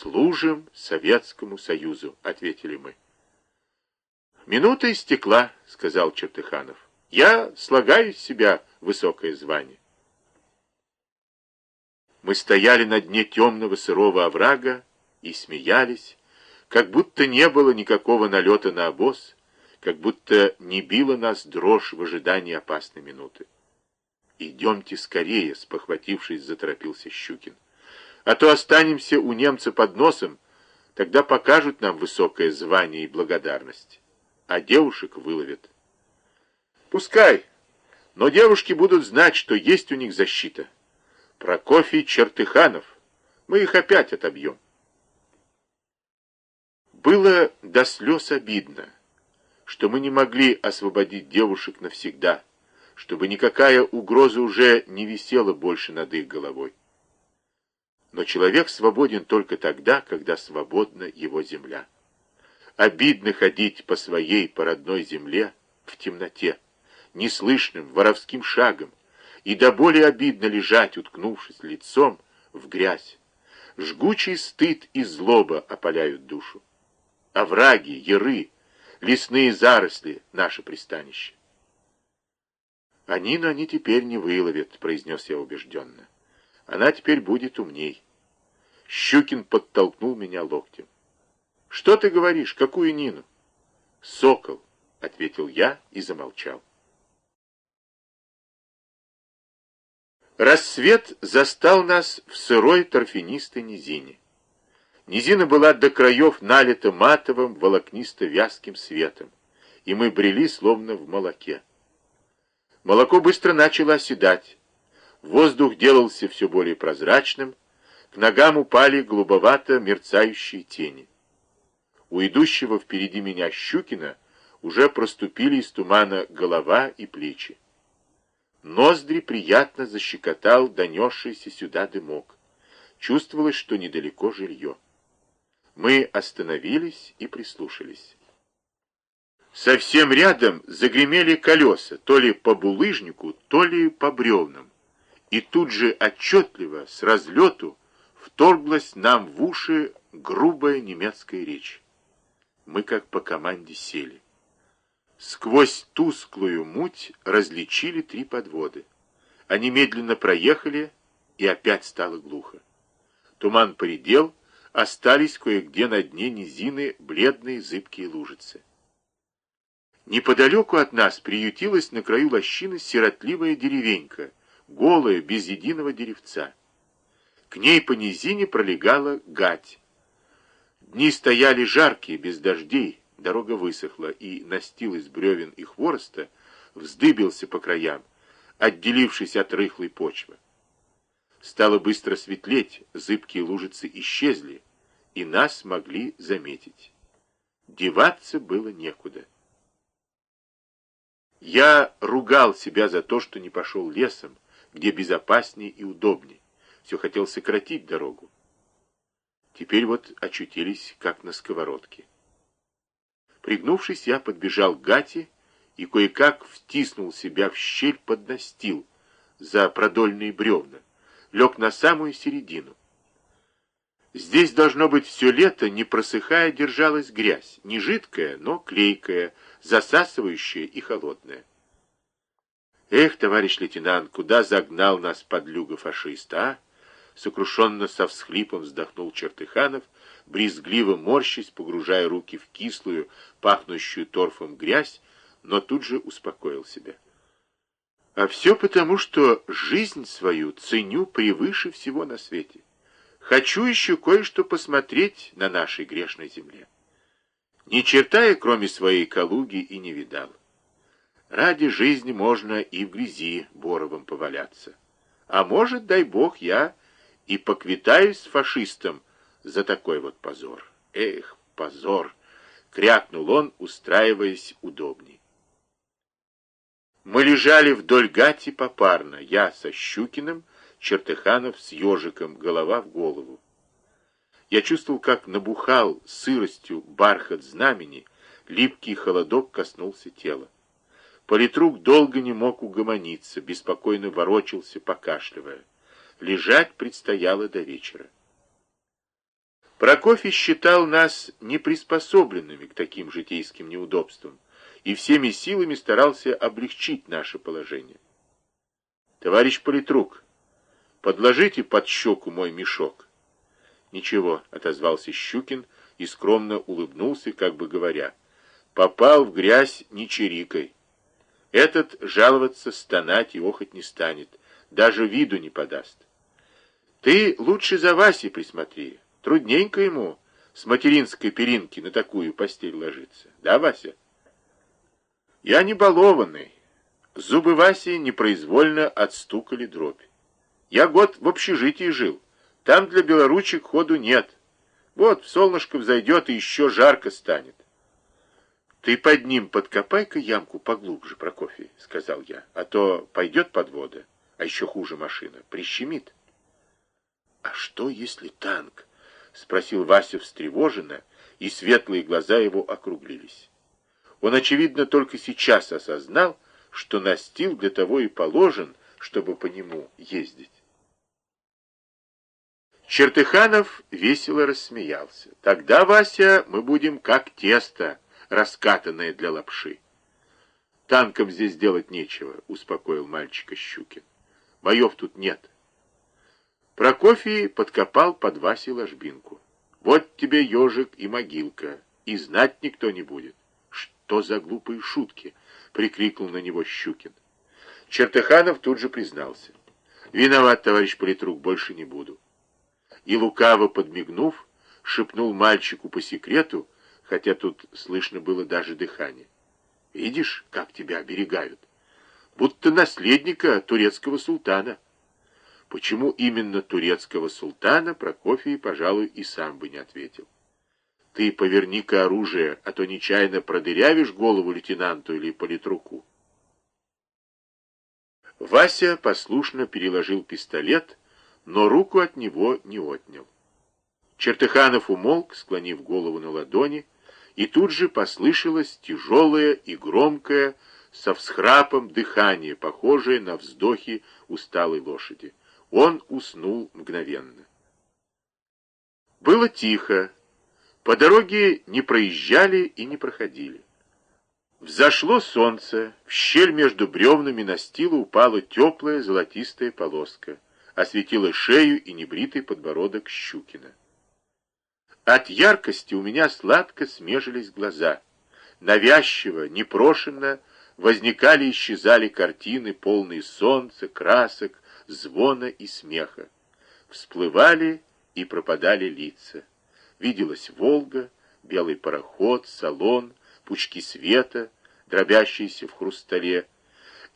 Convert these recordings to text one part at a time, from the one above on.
«Служим Советскому Союзу», — ответили мы. «Минута истекла», — сказал Чертыханов. «Я слагаю из себя высокое звание». Мы стояли на дне темного сырого оврага и смеялись, как будто не было никакого налета на обоз, как будто не била нас дрожь в ожидании опасной минуты. «Идемте скорее», — спохватившись, заторопился Щукин. «А то останемся у немца под носом, тогда покажут нам высокое звание и благодарность, а девушек выловят». «Пускай, но девушки будут знать, что есть у них защита. Прокофий Чертыханов, мы их опять отобьем». Было до слез обидно, что мы не могли освободить девушек навсегда, чтобы никакая угроза уже не висела больше над их головой. Но человек свободен только тогда, когда свободна его земля. Обидно ходить по своей, по родной земле в темноте, неслышным, воровским шагом, и до более обидно лежать, уткнувшись лицом в грязь. Жгучий стыд и злоба опаляют душу овраги, яры, лесные заросли — наше пристанище. «А Нину они теперь не выловят», — произнес я убежденно. «Она теперь будет умней». Щукин подтолкнул меня локтем. «Что ты говоришь? Какую Нину?» «Сокол», — ответил я и замолчал. Рассвет застал нас в сырой торфянистой низине. Низина была до краев налита матовым, волокнисто-вязким светом, и мы брели словно в молоке. Молоко быстро начало оседать, воздух делался все более прозрачным, к ногам упали голубовато мерцающие тени. У идущего впереди меня Щукина уже проступили из тумана голова и плечи. Ноздри приятно защекотал донесшийся сюда дымок. Чувствовалось, что недалеко жилье. Мы остановились и прислушались. Совсем рядом загремели колеса, то ли по булыжнику, то ли по бревнам. И тут же отчетливо, с разлету, вторглась нам в уши грубая немецкая речь. Мы как по команде сели. Сквозь тусклую муть различили три подводы. Они медленно проехали, и опять стало глухо. Туман поредел, остались кое-где на дне низины бледные зыбкие лужицы. Неподалеку от нас приютилась на краю лощины сиротливая деревенька, голая, без единого деревца. К ней по низине пролегала гать. Дни стояли жаркие, без дождей, дорога высохла, и настил из бревен и хвороста вздыбился по краям, отделившись от рыхлой почвы. Стало быстро светлеть, зыбкие лужицы исчезли, и нас могли заметить. Деваться было некуда. Я ругал себя за то, что не пошел лесом, где безопаснее и удобнее. Все хотел сократить дорогу. Теперь вот очутились, как на сковородке. Пригнувшись, я подбежал к гате и кое-как втиснул себя в щель под настил за продольные бревна, лег на самую середину. Здесь, должно быть, все лето, не просыхая, держалась грязь, не жидкая, но клейкая, засасывающая и холодная. Эх, товарищ лейтенант, куда загнал нас подлюга фашиста, а? Сокрушенно со всхлипом вздохнул Чертыханов, брезгливо морщись, погружая руки в кислую, пахнущую торфом грязь, но тут же успокоил себя. А все потому, что жизнь свою ценю превыше всего на свете. Хочу еще кое-что посмотреть на нашей грешной земле. Ни черта я, кроме своей Калуги, и не видал. Ради жизни можно и в грязи боровом поваляться. А может, дай бог, я и поквитаюсь с фашистом за такой вот позор. Эх, позор! Крякнул он, устраиваясь удобней. Мы лежали вдоль гати попарно, я со Щукиным, Чертыханов с ежиком, голова в голову. Я чувствовал, как набухал сыростью бархат знамени, липкий холодок коснулся тела. Политрук долго не мог угомониться, беспокойно ворочался, покашливая. Лежать предстояло до вечера. Прокофий считал нас неприспособленными к таким житейским неудобствам и всеми силами старался облегчить наше положение. «Товарищ политрук, подложите под щеку мой мешок». «Ничего», — отозвался Щукин и скромно улыбнулся, как бы говоря, «попал в грязь не чирикой. Этот жаловаться, стонать и охоть не станет, даже виду не подаст. Ты лучше за Васей присмотри, трудненько ему с материнской перинки на такую постель ложиться. Да, Вася?» «Я не балованный». Зубы Васи непроизвольно отстукали дробь. «Я год в общежитии жил». Там для белоручек ходу нет. Вот, солнышко взойдет, и еще жарко станет. Ты под ним подкопай-ка ямку поглубже, Прокофий, сказал я, а то пойдет подвода, а еще хуже машина, прищемит. А что, если танк? Спросил Вася встревоженно, и светлые глаза его округлились. Он, очевидно, только сейчас осознал, что настил для того и положен, чтобы по нему ездить. Чертыханов весело рассмеялся. Тогда, Вася, мы будем как тесто, раскатанное для лапши. Танком здесь делать нечего, успокоил мальчика Щукин. Боев тут нет. Прокофий подкопал под Васей ложбинку. Вот тебе ежик и могилка, и знать никто не будет. Что за глупые шутки? Прикрикнул на него Щукин. Чертыханов тут же признался. Виноват, товарищ политрук, больше не буду и, лукаво подмигнув, шепнул мальчику по секрету, хотя тут слышно было даже дыхание. «Видишь, как тебя оберегают? Будто наследника турецкого султана». Почему именно турецкого султана, Прокофий, пожалуй, и сам бы не ответил. Ты поверни-ка оружие, а то нечаянно продырявишь голову лейтенанту или политруку. Вася послушно переложил пистолет но руку от него не отнял. Чертыханов умолк, склонив голову на ладони, и тут же послышалось тяжелое и громкое, со всхрапом дыхание, похожее на вздохи усталой лошади. Он уснул мгновенно. Было тихо. По дороге не проезжали и не проходили. Взошло солнце, в щель между бревнами настила упала теплая золотистая полоска осветила шею и небритый подбородок Щукина. От яркости у меня сладко смежились глаза. Навязчиво, непрошенно возникали и исчезали картины, полные солнца, красок, звона и смеха. Всплывали и пропадали лица. Виделась Волга, белый пароход, салон, пучки света, дробящиеся в хрустале,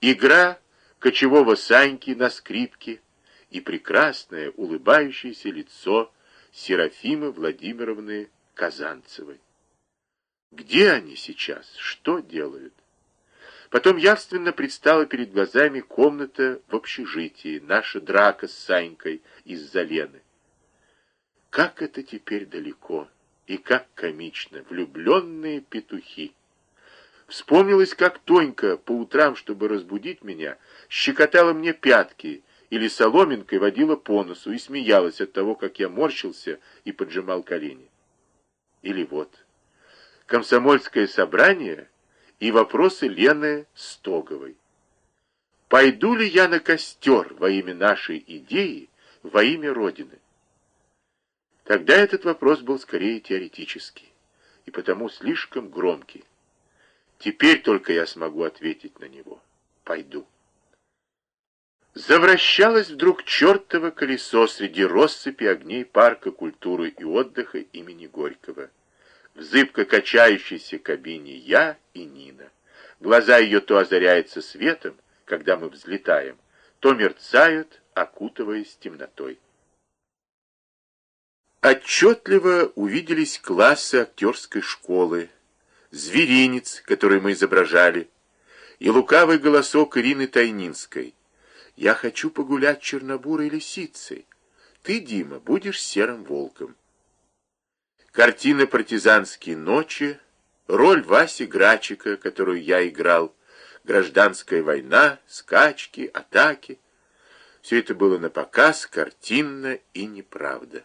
игра кочевого Саньки на скрипке — и прекрасное улыбающееся лицо Серафимы Владимировны Казанцевой. Где они сейчас? Что делают? Потом явственно предстала перед глазами комната в общежитии, наша драка с Санькой из-за Лены. Как это теперь далеко и как комично, влюбленные петухи. Вспомнилось, как Тонька по утрам, чтобы разбудить меня, щекотала мне пятки или соломинкой водила по носу и смеялась от того, как я морщился и поджимал колени. Или вот, комсомольское собрание и вопросы Лены Стоговой. Пойду ли я на костер во имя нашей идеи, во имя Родины? Тогда этот вопрос был скорее теоретический и потому слишком громкий. Теперь только я смогу ответить на него. Пойду. Завращалось вдруг чертово колесо среди россыпи огней парка культуры и отдыха имени Горького. В зыбко качающейся кабине я и Нина. Глаза ее то озаряются светом, когда мы взлетаем, то мерцают, окутываясь темнотой. Отчетливо увиделись классы актерской школы, зверинец, который мы изображали, и лукавый голосок Ирины Тайнинской — я хочу погулять чернобурой лисицей. Ты, Дима, будешь серым волком. Картина «Партизанские ночи», роль Васи Грачика, которую я играл, гражданская война, скачки, атаки. Все это было на показ, картинно и неправда.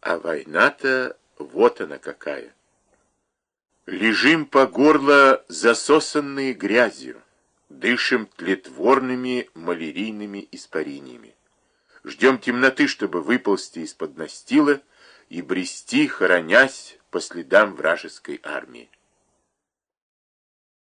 А война-то вот она какая. Лежим по горло засосанные грязью, дышим тлетворными малярийными испарениями. Ждем темноты, чтобы выползти из-под настила и брести, хоронясь по следам вражеской армии.